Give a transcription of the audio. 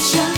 each.